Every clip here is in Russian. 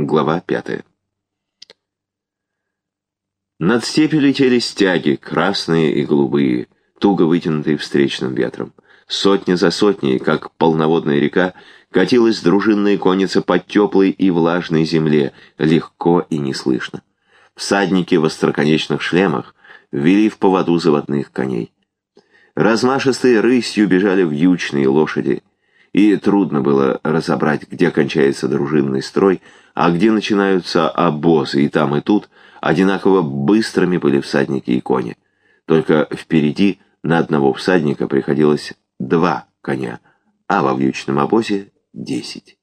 Глава пятая. Над степью летели стяги, красные и голубые, туго вытянутые встречным ветром. Сотня за сотней, как полноводная река, катилась дружинная конница по теплой и влажной земле, легко и неслышно. Всадники в остроконечных шлемах вели в поводу заводных коней. Размашистые рысью бежали вьючные лошади, и трудно было разобрать, где кончается дружинный строй, а где начинаются обозы, и там, и тут одинаково быстрыми были всадники и кони. Только впереди на одного всадника приходилось два коня, а во вьючном обозе — десять.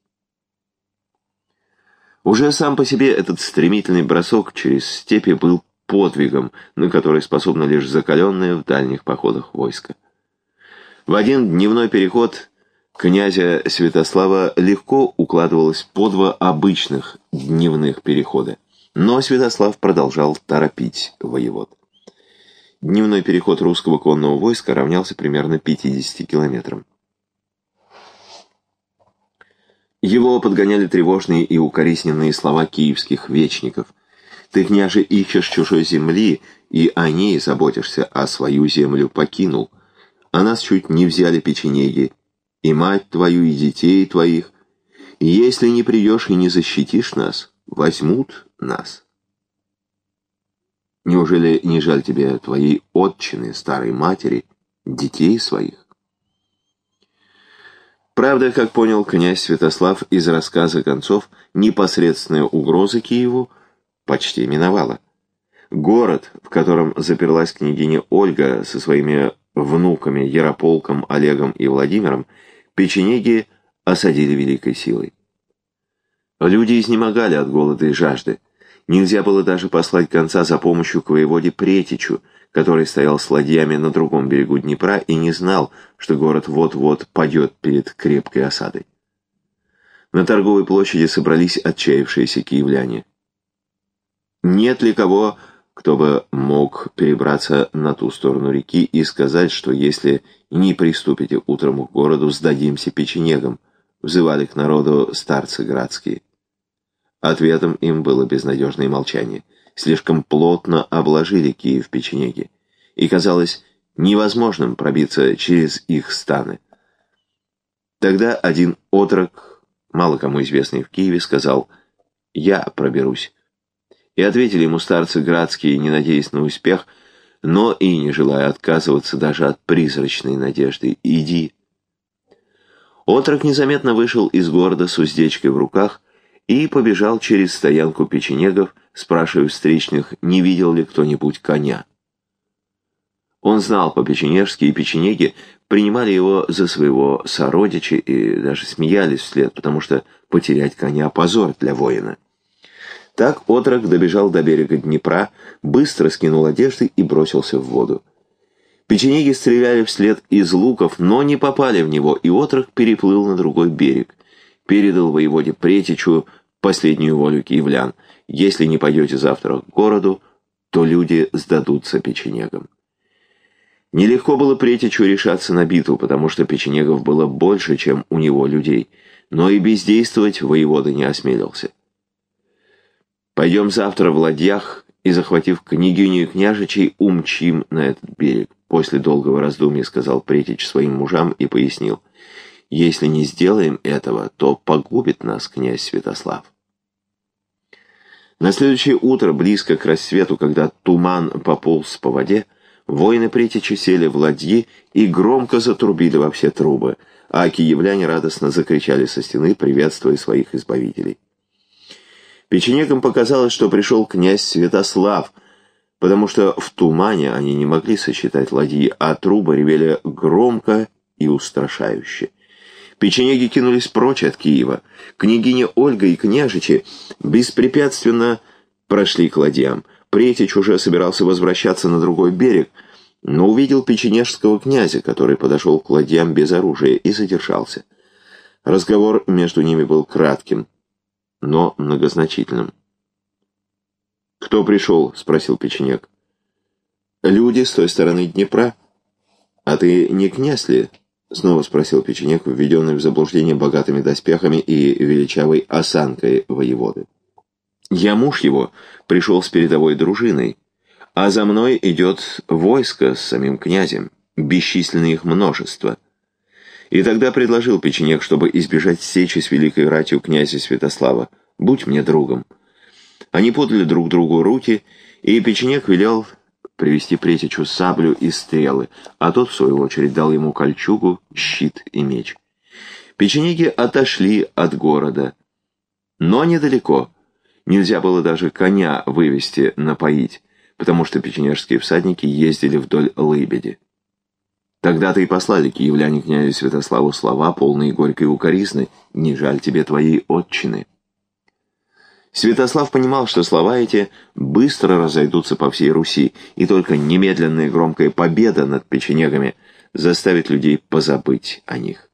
Уже сам по себе этот стремительный бросок через степи был подвигом, на который способно лишь закаленное в дальних походах войско. В один дневной переход князя Святослава легко укладывалось по два обычных дневных перехода, но Святослав продолжал торопить воевод. Дневной переход русского конного войска равнялся примерно 50 километрам. Его подгоняли тревожные и укоризненные слова киевских вечников. «Ты, княже, ищешь чужой земли, и о ней заботишься, а свою землю покинул. А нас чуть не взяли печенеги, и мать твою, и детей твоих. И если не придешь и не защитишь нас, возьмут нас. Неужели не жаль тебе твоей отчины, старой матери, детей своих? Правда, как понял князь Святослав из рассказа концов, непосредственная угроза Киеву почти миновала. Город, в котором заперлась княгиня Ольга со своими внуками Ярополком, Олегом и Владимиром, печенеги осадили великой силой. Люди изнемогали от голода и жажды. Нельзя было даже послать конца за помощью к воеводе Претичу, который стоял с ладьями на другом берегу Днепра и не знал, что город вот-вот падет перед крепкой осадой. На торговой площади собрались отчаявшиеся киевляне. Нет ли кого, кто бы мог перебраться на ту сторону реки и сказать, что если не приступите утром к городу, сдадимся печенегам, взывали к народу старцы градские. Ответом им было безнадежное молчание. Слишком плотно обложили Киев печенеги, и казалось невозможным пробиться через их станы. Тогда один отрок, мало кому известный в Киеве, сказал «Я проберусь». И ответили ему старцы градские, не надеясь на успех, но и не желая отказываться даже от призрачной надежды. «Иди». Отрок незаметно вышел из города с уздечкой в руках и побежал через стоянку печенегов, спрашивая встречных, не видел ли кто-нибудь коня. Он знал по-печенежски, и печенеги принимали его за своего сородича и даже смеялись вслед, потому что потерять коня — позор для воина. Так отрок добежал до берега Днепра, быстро скинул одежды и бросился в воду. Печенеги стреляли вслед из луков, но не попали в него, и отрок переплыл на другой берег. Передал воеводе Претичу последнюю волю киевлян. Если не пойдете завтра к городу, то люди сдадутся печенегам. Нелегко было Претичу решаться на битву, потому что печенегов было больше, чем у него людей, но и бездействовать воевода не осмелился. Пойдем завтра в ладьях и, захватив княгиню и княжичей, умчим на этот берег. После долгого раздумья сказал Претич своим мужам и пояснил. Если не сделаем этого, то погубит нас князь Святослав. На следующее утро, близко к рассвету, когда туман пополз по воде, воины Претича сели в ладьи и громко затрубили во все трубы, а киевляне радостно закричали со стены, приветствуя своих избавителей. Печенегам показалось, что пришел князь Святослав, потому что в тумане они не могли сосчитать ладьи, а трубы ревели громко и устрашающе. Печенеги кинулись прочь от Киева. Княгиня Ольга и княжичи беспрепятственно прошли к ладьям. Претич уже собирался возвращаться на другой берег, но увидел печенежского князя, который подошел к ладьям без оружия и задержался. Разговор между ними был кратким но многозначительным. «Кто пришел?» — спросил печенек. «Люди с той стороны Днепра. А ты не князь ли?» — снова спросил печенек, введенный в заблуждение богатыми доспехами и величавой осанкой воеводы. Я муж его, пришел с передовой дружиной, а за мной идет войско с самим князем, бесчисленное их множество. И тогда предложил печенек, чтобы избежать сечи с великой ратью князя Святослава, будь мне другом. Они подали друг другу руки, и печенек велел привести Претичу саблю и стрелы, а тот, в свою очередь, дал ему кольчугу, щит и меч. Печенеги отошли от города, но недалеко. Нельзя было даже коня вывести напоить, потому что печенежские всадники ездили вдоль лыбеди. Тогда-то и послали киевляне князю Святославу слова, полные горькой укоризны «Не жаль тебе твоей отчины». Святослав понимал, что слова эти быстро разойдутся по всей Руси, и только немедленная громкая победа над печенегами заставит людей позабыть о них.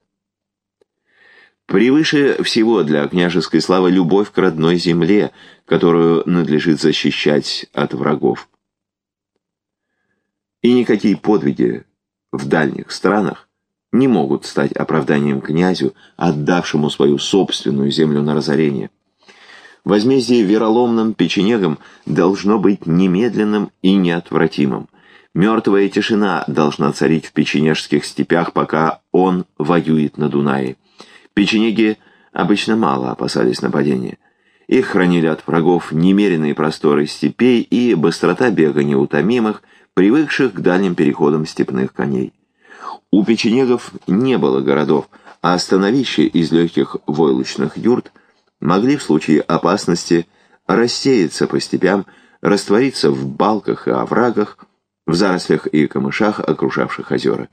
Превыше всего для княжеской славы любовь к родной земле, которую надлежит защищать от врагов. И никакие подвиги в дальних странах не могут стать оправданием князю, отдавшему свою собственную землю на разорение. Возмездие вероломным печенегам должно быть немедленным и неотвратимым. Мертвая тишина должна царить в печенежских степях, пока он воюет на Дунае. Печенеги обычно мало опасались нападения. Их хранили от врагов немеренные просторы степей и быстрота бега неутомимых, привыкших к дальним переходам степных коней. У печенегов не было городов, а становища из легких войлочных юрт – могли в случае опасности рассеяться по степям, раствориться в балках и оврагах, в зарослях и камышах, окружавших озера.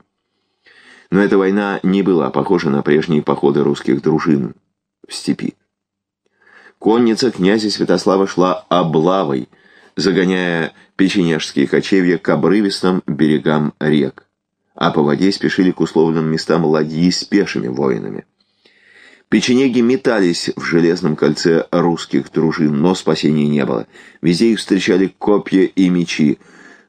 Но эта война не была похожа на прежние походы русских дружин в степи. Конница князя Святослава шла облавой, загоняя печенежские кочевья к обрывистым берегам рек, а по воде спешили к условленным местам ладьи с пешими воинами. Печенеги метались в железном кольце русских дружин, но спасения не было. Везде их встречали копья и мечи.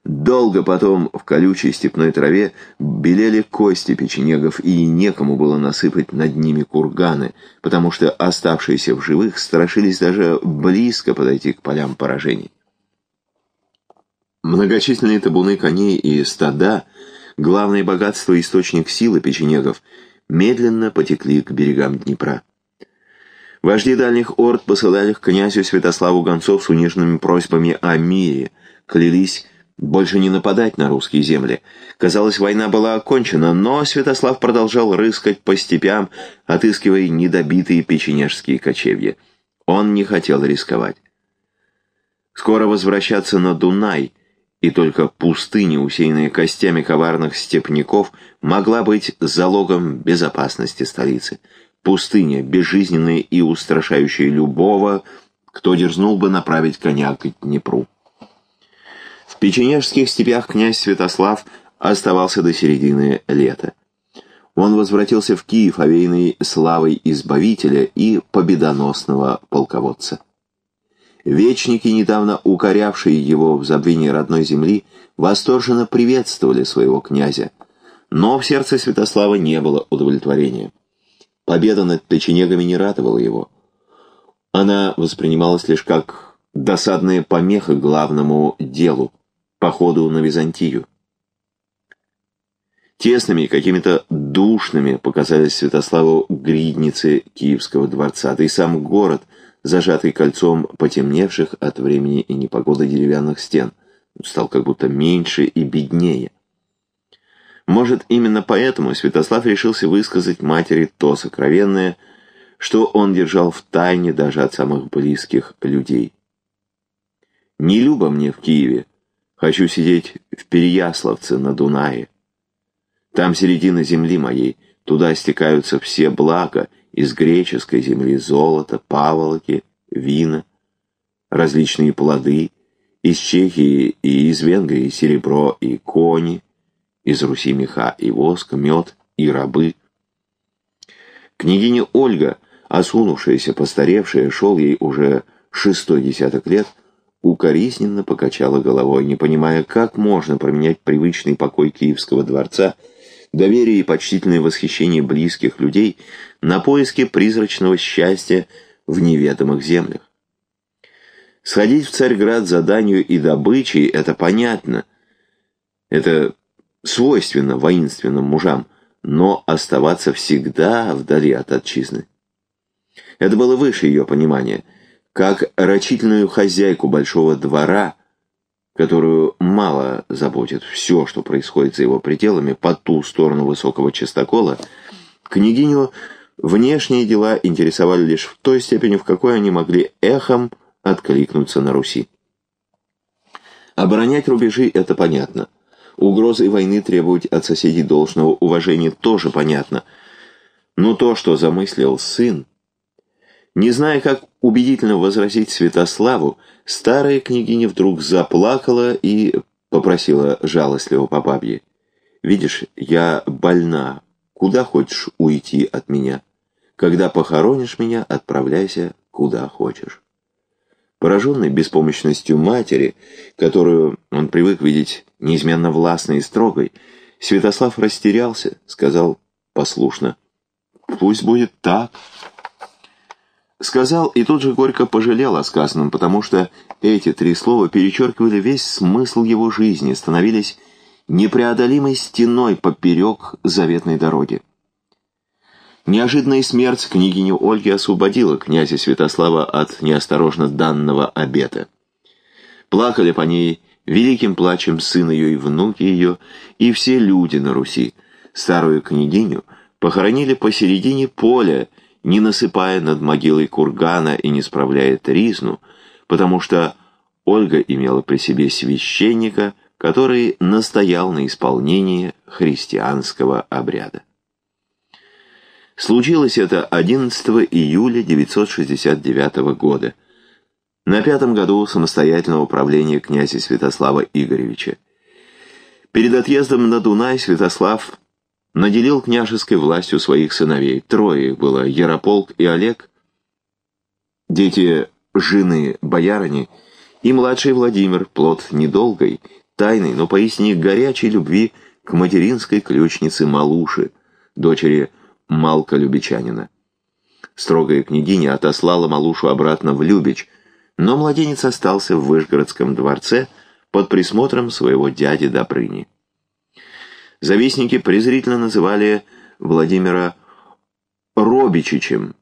Долго потом в колючей степной траве белели кости печенегов, и некому было насыпать над ними курганы, потому что оставшиеся в живых страшились даже близко подойти к полям поражений. Многочисленные табуны коней и стада, главное богатство и источник силы печенегов – медленно потекли к берегам Днепра. Вожди дальних орд посылали к князю Святославу гонцов с униженными просьбами о мире, клялись больше не нападать на русские земли. Казалось, война была окончена, но Святослав продолжал рыскать по степям, отыскивая недобитые печенежские кочевья. Он не хотел рисковать. Скоро возвращаться на Дунай — и только пустыня, усеянная костями коварных степняков, могла быть залогом безопасности столицы. Пустыня, безжизненная и устрашающая любого, кто дерзнул бы направить коня к Днепру. В печенежских степях князь Святослав оставался до середины лета. Он возвратился в Киев, овеянный славой избавителя и победоносного полководца. Вечники, недавно укорявшие его в забвении родной земли, восторженно приветствовали своего князя. Но в сердце Святослава не было удовлетворения. Победа над печенегами не радовала его. Она воспринималась лишь как досадная помеха главному делу — походу на Византию. Тесными, какими-то душными показались Святославу гридницы Киевского дворца, да и сам город — зажатый кольцом потемневших от времени и непогоды деревянных стен, стал как будто меньше и беднее. Может, именно поэтому Святослав решился высказать матери то сокровенное, что он держал в тайне даже от самых близких людей. «Не любо мне в Киеве, хочу сидеть в Переяславце на Дунае. Там середина земли моей, туда стекаются все блага, из греческой земли золото, паволоки, вина, различные плоды, из Чехии и из Венгрии серебро и кони, из Руси меха и воск, мед и рабы. Княгиня Ольга, осунувшаяся, постаревшая, шел ей уже шестой десяток лет, укоризненно покачала головой, не понимая, как можно променять привычный покой Киевского дворца – доверие и почтительное восхищение близких людей на поиски призрачного счастья в неведомых землях. Сходить в Царьград за данью и добычей — это понятно. Это свойственно воинственным мужам, но оставаться всегда вдали от отчизны. Это было выше ее понимания, как рачительную хозяйку большого двора, которую мало заботит все, что происходит за его пределами, по ту сторону высокого частокола, княгиню внешние дела интересовали лишь в той степени, в какой они могли эхом откликнуться на Руси. Оборонять рубежи – это понятно. Угрозы войны требовать от соседей должного уважения тоже понятно. Но то, что замыслил сын, не зная, как убедительно возразить Святославу, старая княгиня вдруг заплакала и попросила жалостливо по бабье. «Видишь, я больна. Куда хочешь уйти от меня? Когда похоронишь меня, отправляйся куда хочешь». Пораженный беспомощностью матери, которую он привык видеть неизменно властной и строгой, Святослав растерялся, сказал послушно, «Пусть будет так». Сказал и тут же горько пожалел о сказанном, потому что эти три слова перечеркивали весь смысл его жизни, становились непреодолимой стеной поперек заветной дороги. Неожиданная смерть княгини Ольги освободила князя Святослава от неосторожно данного обета. Плакали по ней великим плачем сын ее и внуки ее, и все люди на Руси. Старую княгиню похоронили посередине поля, не насыпая над могилой кургана и не справляя тризну, потому что Ольга имела при себе священника, который настоял на исполнении христианского обряда. Случилось это 11 июля 969 года, на пятом году самостоятельного правления князя Святослава Игоревича. Перед отъездом на Дунай Святослав наделил княжеской властью своих сыновей. Трое было, Ярополк и Олег, дети жены боярыни, и младший Владимир, плод недолгой, тайной, но поистине горячей любви к материнской ключнице Малуши, дочери Малка Любичанина. Строгая княгиня отослала Малушу обратно в Любич, но младенец остался в Вышгородском дворце под присмотром своего дяди Добрыни. Завистники презрительно называли Владимира Робичичем,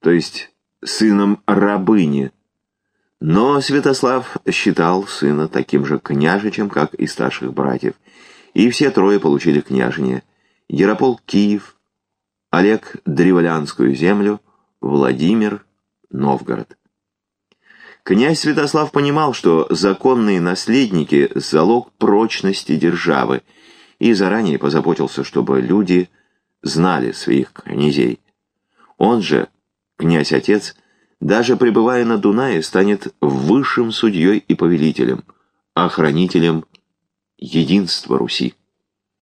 то есть сыном рабыни. Но Святослав считал сына таким же княжичем, как и старших братьев, и все трое получили княжение. Яропол Киев, Олег Древлянскую землю, Владимир Новгород. Князь Святослав понимал, что законные наследники – залог прочности державы – и заранее позаботился, чтобы люди знали своих князей. Он же, князь-отец, даже пребывая на Дунае, станет высшим судьей и повелителем, охранителем единства Руси.